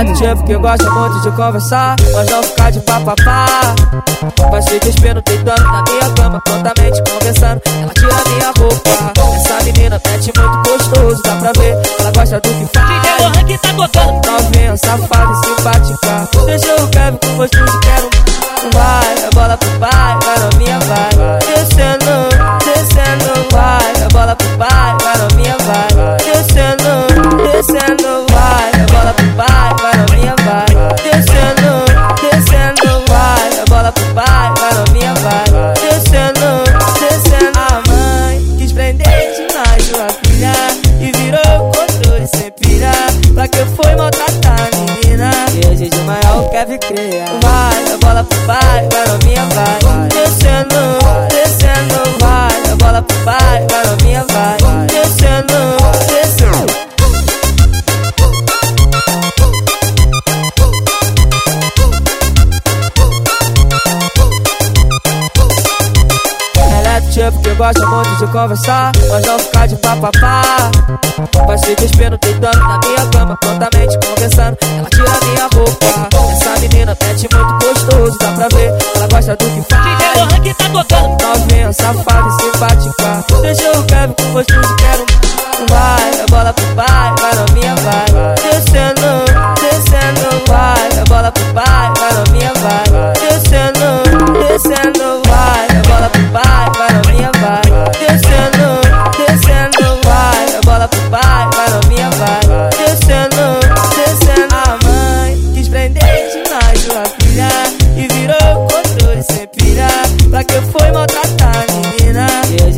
É do tipo que gosta muito de conversar, mas não ficar de papapá. Vai se despindo, deitando na minha cama, prontamente conversando. Ela tira minha roupa. Essa menina mete muito gostoso, dá pra ver. Ela gosta do que faz. DJ Lohan que tá tocando. Vai, a bola pro pai, vai na minha vai. Descendo, descendo, vai, a bola pro pai, vai na minha vai. Descendo, descendo. Ela é do tipo que gosta muito de conversar, mas não ficar de papapá. Vai se despindo, deitando na minha cama, prontamente conversando. Que tá tocando. Novinha, safada e simpática. Deixa o Kevin com gosto de quero. Vai, a bola pro pai,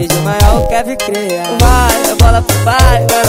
de maior, quer vir criar. Vai, bola pro pai, vai.